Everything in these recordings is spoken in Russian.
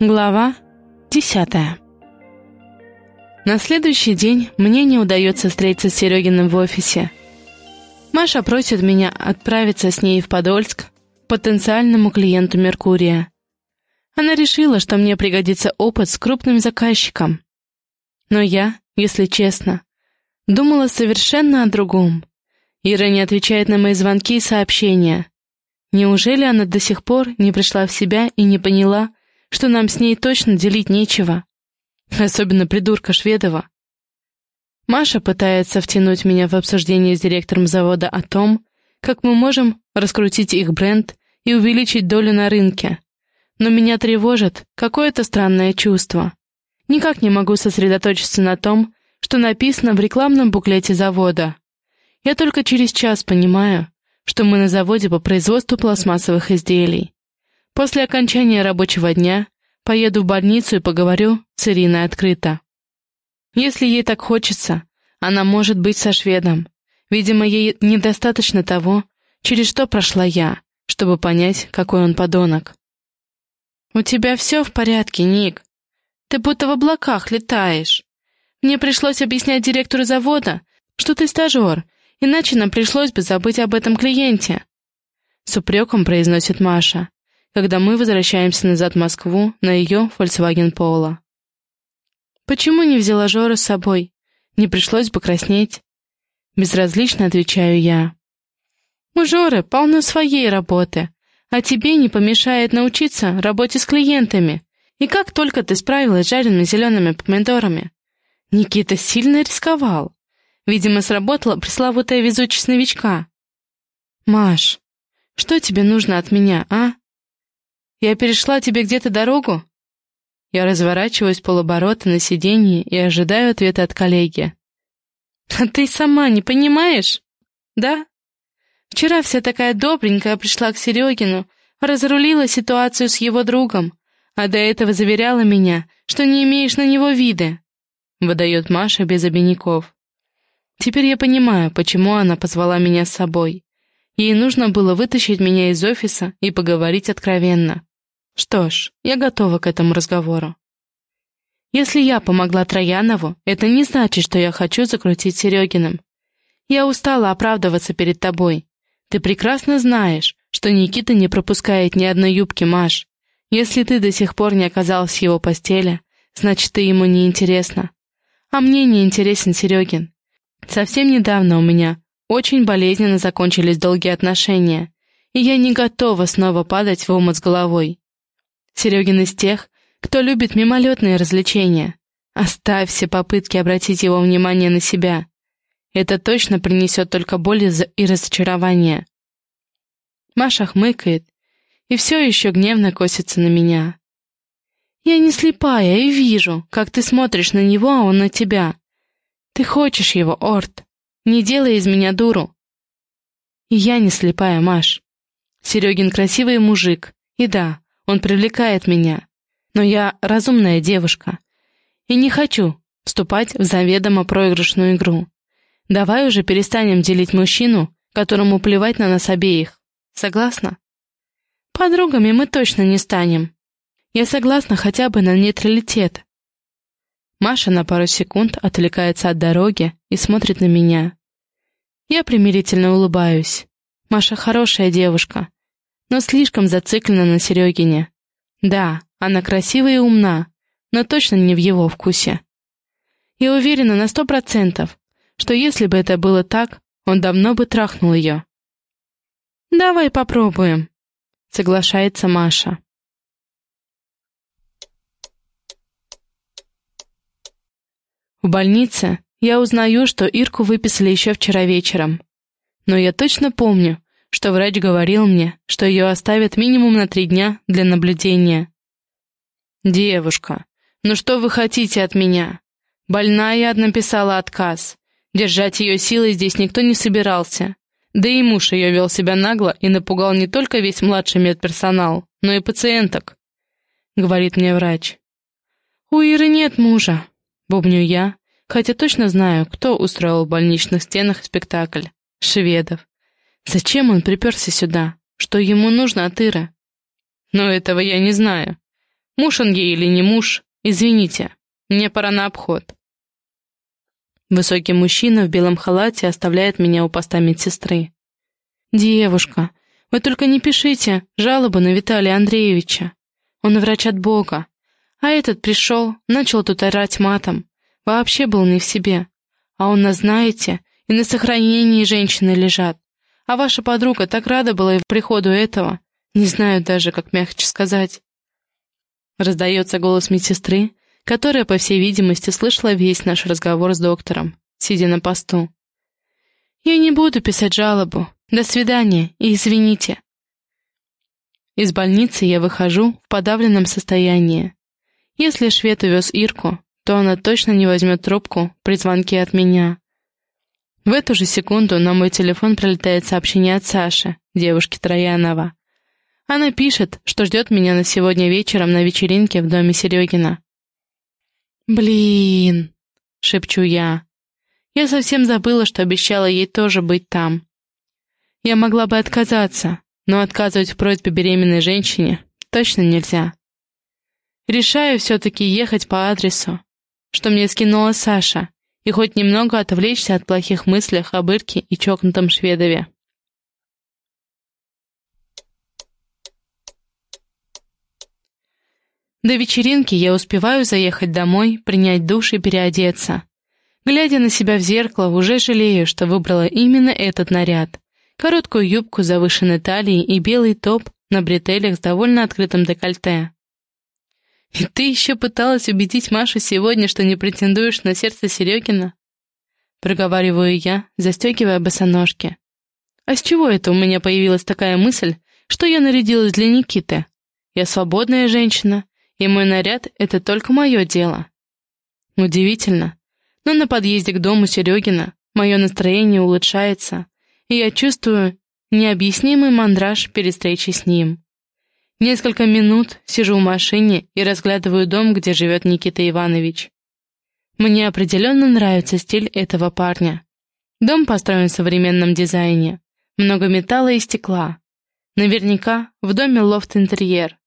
Глава десятая На следующий день мне не удается встретиться с Серегиным в офисе. Маша просит меня отправиться с ней в Подольск потенциальному клиенту Меркурия. Она решила, что мне пригодится опыт с крупным заказчиком. Но я, если честно, думала совершенно о другом. Ира не отвечает на мои звонки и сообщения. Неужели она до сих пор не пришла в себя и не поняла, что нам с ней точно делить нечего. Особенно придурка Шведова. Маша пытается втянуть меня в обсуждение с директором завода о том, как мы можем раскрутить их бренд и увеличить долю на рынке. Но меня тревожит какое-то странное чувство. Никак не могу сосредоточиться на том, что написано в рекламном буклете завода. Я только через час понимаю, что мы на заводе по производству пластмассовых изделий. После окончания рабочего дня поеду в больницу и поговорю с Ириной открыто. Если ей так хочется, она может быть со шведом. Видимо, ей недостаточно того, через что прошла я, чтобы понять, какой он подонок. «У тебя все в порядке, Ник. Ты будто в облаках летаешь. Мне пришлось объяснять директору завода, что ты стажер, иначе нам пришлось бы забыть об этом клиенте», — с упреком произносит Маша когда мы возвращаемся назад в Москву на ее Volkswagen Polo. «Почему не взяла Жора с собой? Не пришлось бы краснеть?» Безразлично отвечаю я. «У Жоры полно своей работы, а тебе не помешает научиться работе с клиентами. И как только ты справилась с жареными зелеными помидорами?» Никита сильно рисковал. Видимо, сработала пресловутая везучесть новичка. «Маш, что тебе нужно от меня, а?» Я перешла тебе где-то дорогу?» Я разворачиваюсь полоборота на сиденье и ожидаю ответа от коллеги. «А ты сама не понимаешь? Да? Вчера вся такая добренькая пришла к Серегину, разрулила ситуацию с его другом, а до этого заверяла меня, что не имеешь на него вида», — выдает Маша без обиняков. Теперь я понимаю, почему она позвала меня с собой. Ей нужно было вытащить меня из офиса и поговорить откровенно. Что ж, я готова к этому разговору. Если я помогла Троянову, это не значит, что я хочу закрутить Серегиным. Я устала оправдываться перед тобой. Ты прекрасно знаешь, что Никита не пропускает ни одной юбки, Маш. Если ты до сих пор не оказалась в его постели, значит, ты ему не интересна. А мне не интересен Серегин. Совсем недавно у меня очень болезненно закончились долгие отношения, и я не готова снова падать в омут с головой. Серегин из тех, кто любит мимолетные развлечения. Оставь все попытки обратить его внимание на себя. Это точно принесет только боль и разочарование. Маша хмыкает и все еще гневно косится на меня. Я не слепая и вижу, как ты смотришь на него, а он на тебя. Ты хочешь его, Орт. Не делай из меня дуру. И я не слепая, Маш. Серегин красивый мужик. И да, он привлекает меня. Но я разумная девушка. И не хочу вступать в заведомо проигрышную игру. Давай уже перестанем делить мужчину, которому плевать на нас обеих. Согласна? Подругами мы точно не станем. Я согласна хотя бы на нейтралитет. Маша на пару секунд отвлекается от дороги и смотрит на меня. Я примирительно улыбаюсь. Маша хорошая девушка, но слишком зациклена на Серегине. Да, она красивая и умна, но точно не в его вкусе. Я уверена на сто процентов, что если бы это было так, он давно бы трахнул ее. «Давай попробуем», — соглашается Маша. В больнице я узнаю, что Ирку выписали еще вчера вечером. Но я точно помню, что врач говорил мне, что ее оставят минимум на три дня для наблюдения. «Девушка, ну что вы хотите от меня? Больная написала отказ. Держать ее силой здесь никто не собирался. Да и муж ее вел себя нагло и напугал не только весь младший медперсонал, но и пациенток», — говорит мне врач. «У Иры нет мужа», — бубню я, хотя точно знаю, кто устроил в больничных стенах спектакль. Шведов. Зачем он приперся сюда? Что ему нужно от Иры? Но этого я не знаю. Муж он ей или не муж, извините, мне пора на обход. Высокий мужчина в белом халате оставляет меня у поста медсестры. «Девушка, вы только не пишите жалобы на Виталия Андреевича. Он врач от Бога. А этот пришел, начал тут орать матом. Вообще был не в себе. А он нас, знаете, и на сохранении женщины лежат. А ваша подруга так рада была и приходу этого. Не знаю даже, как мягче сказать». Раздается голос медсестры, которая, по всей видимости, слышала весь наш разговор с доктором, сидя на посту. «Я не буду писать жалобу. До свидания и извините». Из больницы я выхожу в подавленном состоянии. Если швед увез Ирку, то она точно не возьмет трубку при звонке от меня. В эту же секунду на мой телефон прилетает сообщение от Саши, девушки Троянова. Она пишет, что ждет меня на сегодня вечером на вечеринке в доме Серегина. «Блин!» — шепчу я. Я совсем забыла, что обещала ей тоже быть там. Я могла бы отказаться, но отказывать в просьбе беременной женщине точно нельзя. Решаю все-таки ехать по адресу, что мне скинула Саша, и хоть немного отвлечься от плохих мыслей об Ирке и чокнутом Шведове. До вечеринки я успеваю заехать домой, принять душ и переодеться. Глядя на себя в зеркало, уже жалею, что выбрала именно этот наряд. Короткую юбку завышенной талией и белый топ на бретелях с довольно открытым декольте. «И ты еще пыталась убедить Машу сегодня, что не претендуешь на сердце Серегина?» Проговариваю я, застегивая босоножки. «А с чего это у меня появилась такая мысль, что я нарядилась для Никиты? Я свободная женщина, и мой наряд — это только мое дело. Удивительно, но на подъезде к дому Серегина мое настроение улучшается, и я чувствую необъяснимый мандраж перед встречей с ним. Несколько минут сижу в машине и разглядываю дом, где живет Никита Иванович. Мне определенно нравится стиль этого парня. Дом построен в современном дизайне. Много металла и стекла. Наверняка в доме лофт-интерьер.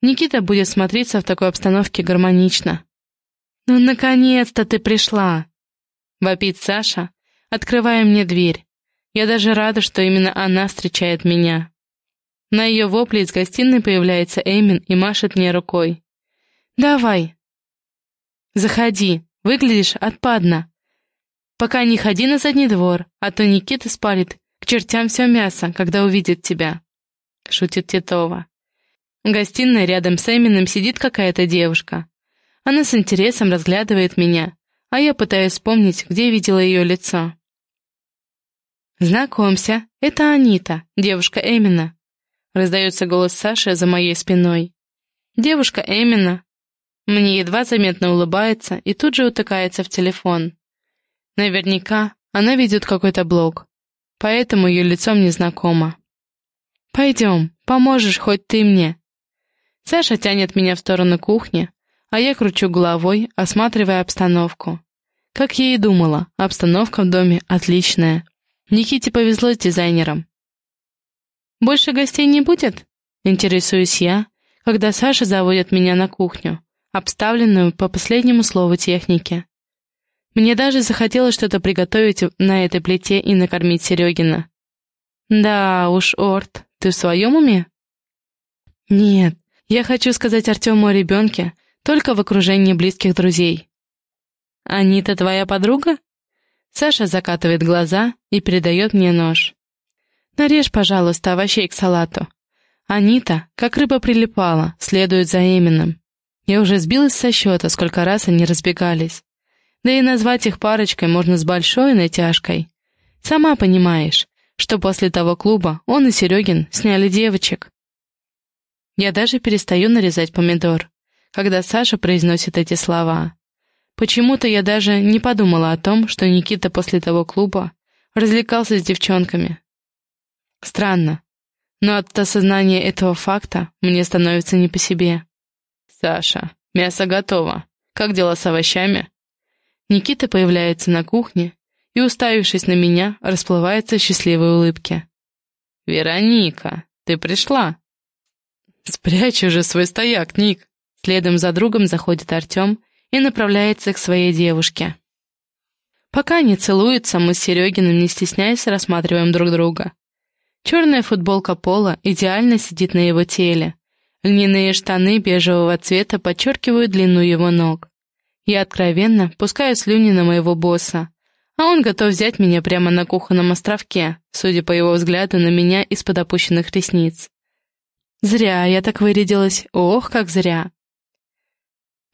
Никита будет смотреться в такой обстановке гармонично. «Ну, наконец-то ты пришла!» — вопит Саша, открывая мне дверь. Я даже рада, что именно она встречает меня. На ее вопле из гостиной появляется Эмин и машет мне рукой. «Давай!» «Заходи, выглядишь отпадно. Пока не ходи на задний двор, а то Никита спалит к чертям все мясо, когда увидит тебя», — шутит Титова. В гостиной рядом с Эмином сидит какая-то девушка. Она с интересом разглядывает меня, а я пытаюсь вспомнить, где видела ее лицо. «Знакомься, это Анита, девушка Эмина», — раздается голос Саши за моей спиной. Девушка Эмина мне едва заметно улыбается и тут же утыкается в телефон. Наверняка она ведет какой-то блог, поэтому ее лицо мне знакомо. «Пойдем, поможешь хоть ты мне», Саша тянет меня в сторону кухни, а я кручу головой, осматривая обстановку. Как я и думала, обстановка в доме отличная. Никите повезло с дизайнером. «Больше гостей не будет?» — интересуюсь я, когда Саша заводит меня на кухню, обставленную по последнему слову техники. Мне даже захотелось что-то приготовить на этой плите и накормить Серегина. «Да уж, Орт, ты в своем уме?» «Нет, я хочу сказать Артему о ребенке только в окружении близких друзей. «Анита твоя подруга?» Саша закатывает глаза и передает мне нож. «Нарежь, пожалуйста, овощей к салату». Анита, как рыба прилипала, следует за Эмином. Я уже сбилась со счета, сколько раз они разбегались. Да и назвать их парочкой можно с большой натяжкой. Сама понимаешь, что после того клуба он и Серегин сняли девочек. Я даже перестаю нарезать помидор, когда Саша произносит эти слова. Почему-то я даже не подумала о том, что Никита после того клуба развлекался с девчонками. Странно, но от осознания этого факта мне становится не по себе. «Саша, мясо готово. Как дела с овощами?» Никита появляется на кухне и, уставившись на меня, расплывается в счастливой улыбке. «Вероника, ты пришла?» «Спрячь уже свой стояк, Ник!» Следом за другом заходит Артем и направляется к своей девушке. Пока они целуются, мы с Серегиным, не стесняясь, рассматриваем друг друга. Черная футболка Пола идеально сидит на его теле. Льняные штаны бежевого цвета подчеркивают длину его ног. Я откровенно пускаю слюни на моего босса, а он готов взять меня прямо на кухонном островке, судя по его взгляду на меня из-под опущенных ресниц. Зря я так вырядилась, ох, как зря.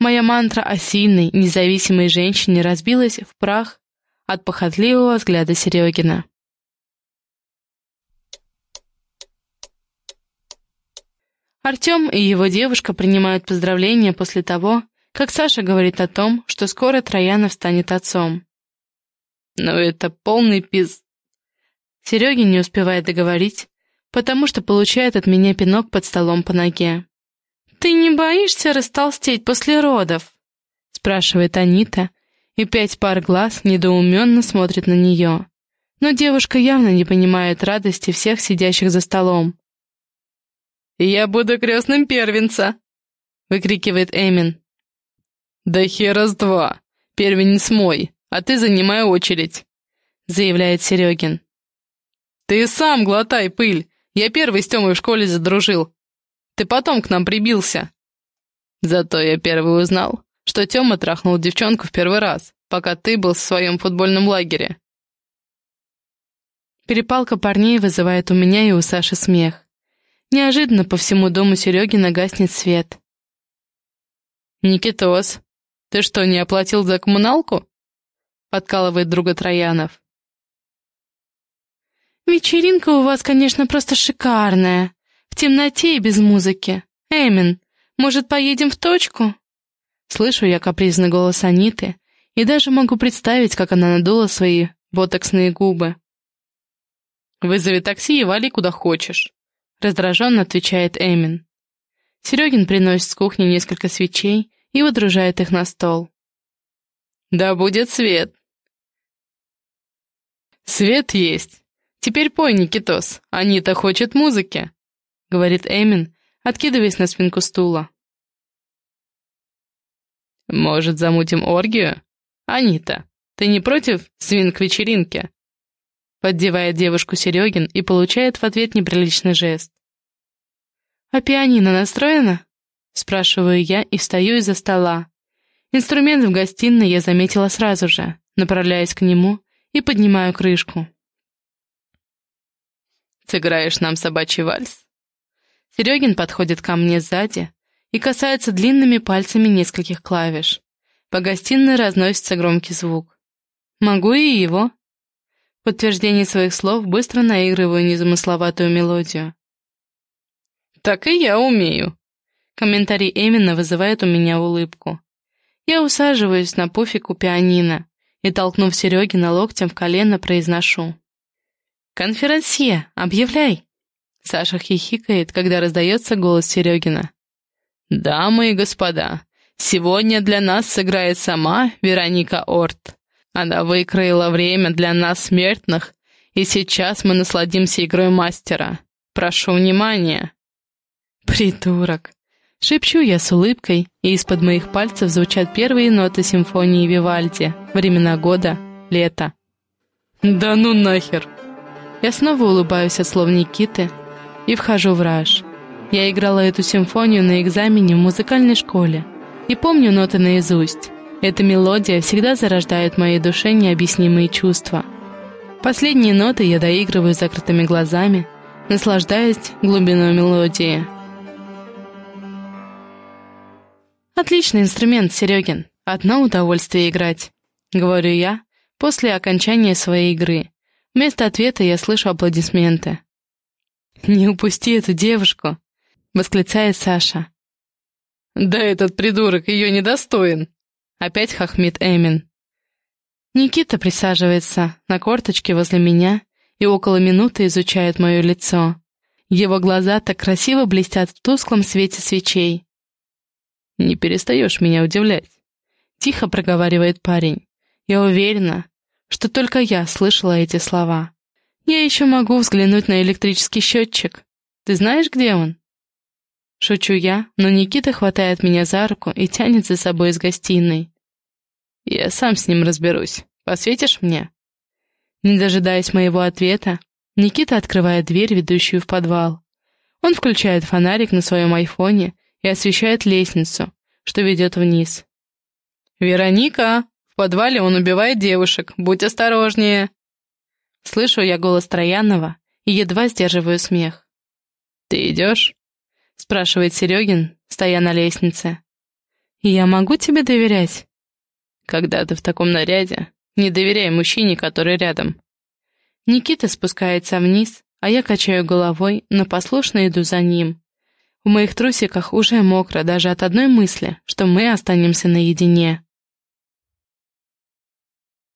Моя мантра о сильной, независимой женщине разбилась в прах от похотливого взгляда Серегина. Артем и его девушка принимают поздравления после того, как Саша говорит о том, что скоро Троянов станет отцом. Но «Ну, это полный пиз... Серегин не успевает договорить, потому что получает от меня пинок под столом по ноге. «Ты не боишься растолстеть после родов?» — спрашивает Анита, и пять пар глаз недоуменно смотрят на нее. Но девушка явно не понимает радости всех сидящих за столом. «Я буду крестным первенца!» — выкрикивает Эмин. «Да хера с два! Первенец мой, а ты занимай очередь!» — заявляет Серегин. «Ты сам глотай пыль! Я первый с Тёмой в школе задружил. Ты потом к нам прибился!» Зато я первый узнал, что Тёма трахнул девчонку в первый раз, пока ты был в своем футбольном лагере. Перепалка парней вызывает у меня и у Саши смех. Неожиданно по всему дому Сереги нагаснет свет. «Никитос, ты что, не оплатил за коммуналку?» подкалывает друга Троянов. «Вечеринка у вас, конечно, просто шикарная. В темноте и без музыки. Эмин, может, поедем в точку?» Слышу я капризный голос Аниты и даже могу представить, как она надула свои ботоксные губы. «Вызови такси и вали куда хочешь», — раздраженно отвечает Эмин. Серегин приносит с кухни несколько свечей и выдружает их на стол. «Да будет свет!» «Свет есть. Теперь пой, Никитос, Анита хочет музыки», — говорит Эмин, откидываясь на спинку стула. «Может, замутим оргию? Анита, ты не против свинг-вечеринки?» Поддевает девушку Серегин и получает в ответ неприличный жест. «А пианино настроено?» Спрашиваю я и встаю из-за стола. Инструмент в гостиной я заметила сразу же, направляясь к нему и поднимаю крышку. «Сыграешь нам собачий вальс?» Серегин подходит ко мне сзади и касается длинными пальцами нескольких клавиш. По гостиной разносится громкий звук. «Могу и его?» Подтверждение своих слов быстро наигрываю незамысловатую мелодию. «Так и я умею!» Комментарий Эмина вызывает у меня улыбку. Я усаживаюсь на пуфик у пианино и, толкнув Серегина локтем в колено, произношу. «Конферансье, объявляй!» Саша хихикает, когда раздается голос Серегина. «Дамы и господа, сегодня для нас сыграет сама Вероника Орт. Она выкроила время для нас, смертных, и сейчас мы насладимся игрой мастера. Прошу внимания!» «Придурок!» Шепчу я с улыбкой, и из-под моих пальцев звучат первые ноты симфонии Вивальди, времена года, лето. «Да ну нахер!» Я снова улыбаюсь от слов Никиты и вхожу в раж. Я играла эту симфонию на экзамене в музыкальной школе и помню ноты наизусть. Эта мелодия всегда зарождает в моей душе необъяснимые чувства. Последние ноты я доигрываю закрытыми глазами, наслаждаясь глубиной мелодии. «Отличный инструмент, Серегин. Одно удовольствие играть», — говорю я после окончания своей игры. Вместо ответа я слышу аплодисменты. «Не упусти эту девушку», — восклицает Саша. «Да этот придурок ее недостоин», — опять хохмит Эмин. Никита присаживается на корточке возле меня и около минуты изучает мое лицо. Его глаза так красиво блестят в тусклом свете свечей. «Не перестаешь меня удивлять», — тихо проговаривает парень. «Я уверена, что только я слышала эти слова. Я еще могу взглянуть на электрический счетчик. Ты знаешь, где он?» Шучу я, но Никита хватает меня за руку и тянет за собой из гостиной. «Я сам с ним разберусь. Посветишь мне?» Не дожидаясь моего ответа, Никита открывает дверь, ведущую в подвал. Он включает фонарик на своем айфоне и освещает лестницу, что ведет вниз. «Вероника, в подвале он убивает девушек, будь осторожнее!» Слышу я голос Троянова и едва сдерживаю смех. «Ты идешь?» — спрашивает Серегин, стоя на лестнице. «Я могу тебе доверять?» «Когда ты в таком наряде, не доверяй мужчине, который рядом». Никита спускается вниз, а я качаю головой, но послушно иду за ним. В моих трусиках уже мокро даже от одной мысли, что мы останемся наедине.